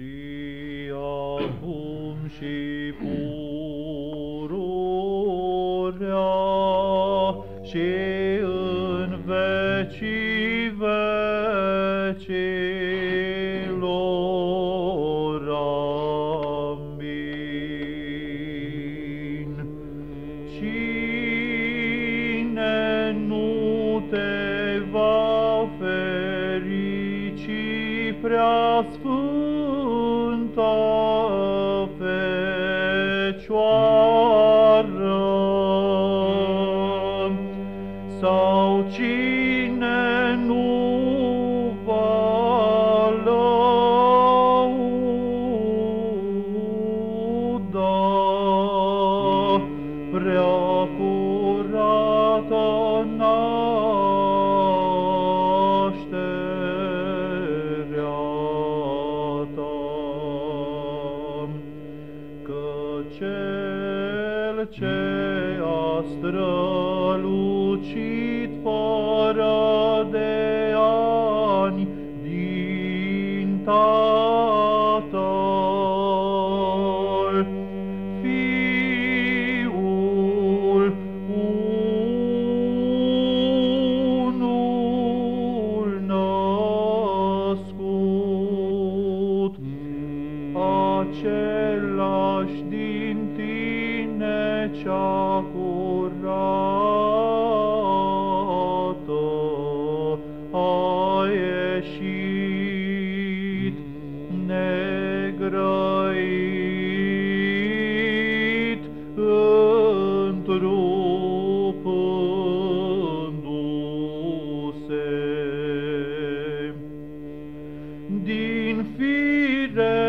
și acum și pururea și în vecii vecilor. Amin. Cine nu te va ferici prea sau cine nu va lăuda prea curată nașterea ta. Că cel ce a strălucit fără de ani din Tatăl, Fiul unul născut, același din tine cea curată din fire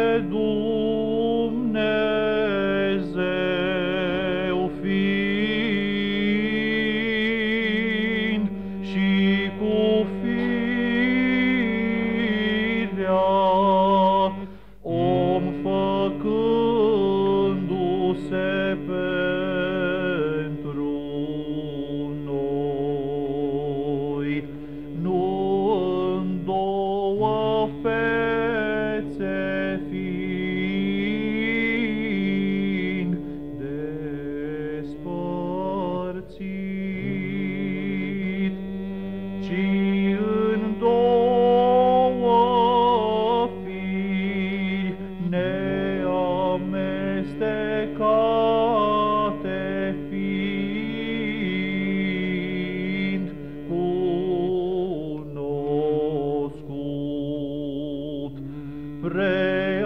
cunoscut. Pre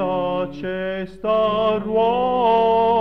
acesta roagă